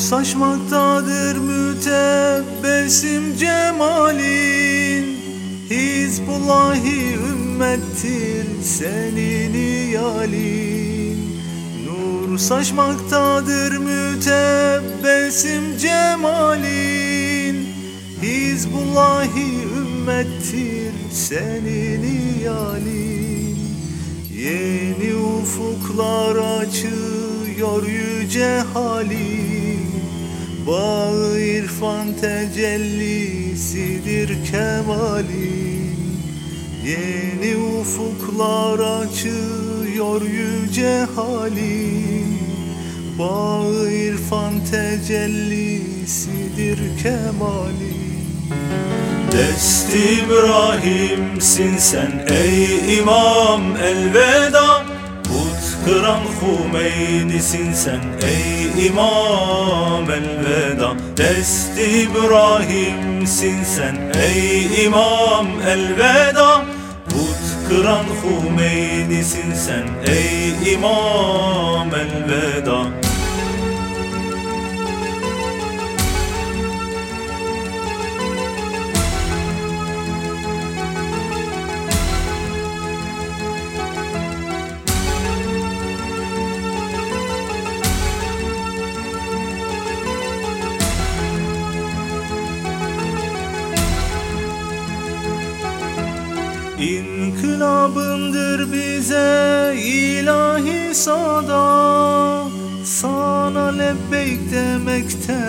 saçmaktadır mütebessim cemalin. Hizbullahi ümmettir senin iyalin. Nur saçmaktadır mütebessim cemalin. Hizbullahi ümmettir senin iyalin. Yeni ufuklar açıyor yüce halim Bağı irfan tecellisidir kemalin Yeni ufuklar açıyor yüce halim. Bağı irfan tecellisidir kemalin Dest İbrahim'sin sen ey imam elveda kıran Hümeyni'sin sen ey imam elveda. Dest İbrahim'sin sen ey imam elveda. Put kıran Hümeyni'sin sen ey imam elveda bize ilahi sada Sana lebbeyk demekte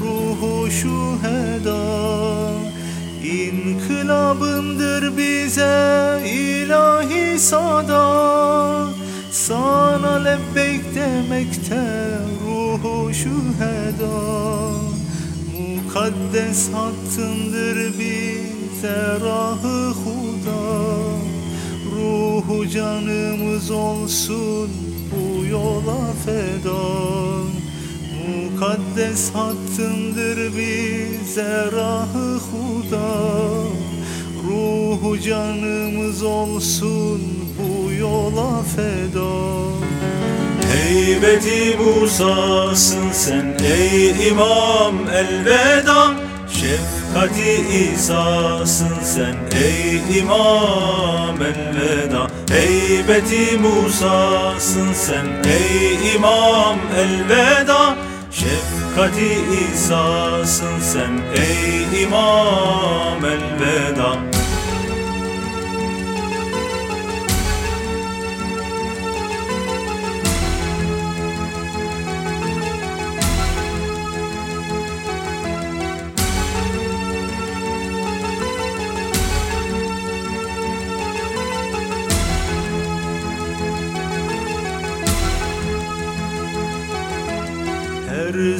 ruhu şüheda. İnkılabındır bize ilahi sada Sana lebbeyk demekte ruhu şüheda. Mukaddes hattındır bize rahı huda Ruhu canımız olsun bu yola feda. Mukaddes hattındır bize rahı huda. Ruhu canımız olsun bu yola feda. Heybeti Musa'sın sen ey imam elveda Şefkati İsa'sın sen ey imam elveda. Heybeti Musa'sın sen ey imam elveda. Şefkati İsa'sın sen ey imam elveda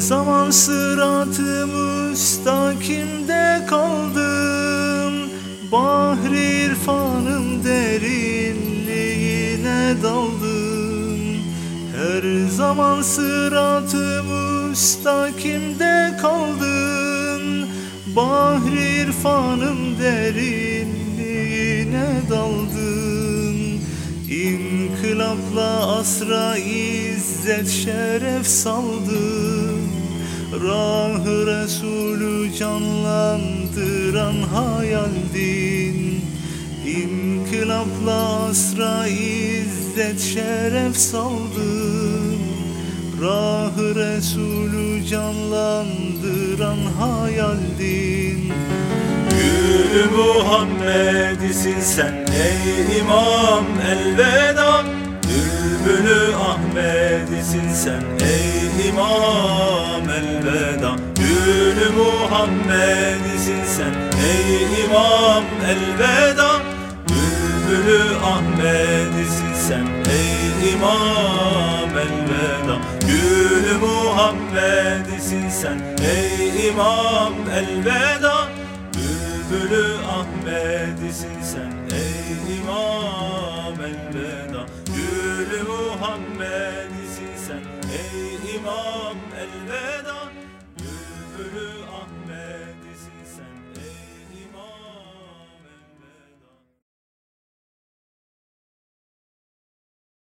zaman sırat-ı müstakimde kaldım. Bahri irfanın derinliğine daldım. Her zaman sırat-ı müstakimde kaldım. Bahri irfanın derinliğine daldım. İnkılapla asra izzet şeref saldım Rah-ı Resulü canlandıran hayaldin İnkılapla asra izzet şeref saldım. Rah-ı Resulü canlandıran hayaldin Gülü Muhammed'isin sen ey imam elveda. Bülbülü Ahmet'isin sen ey imam Gülü Muhammed'isin sen. Ey imam elveda. Bülbülü Ahmet'isin sen. Ey imam elveda. Gülü Muhammed'isin sen. Ey imam elveda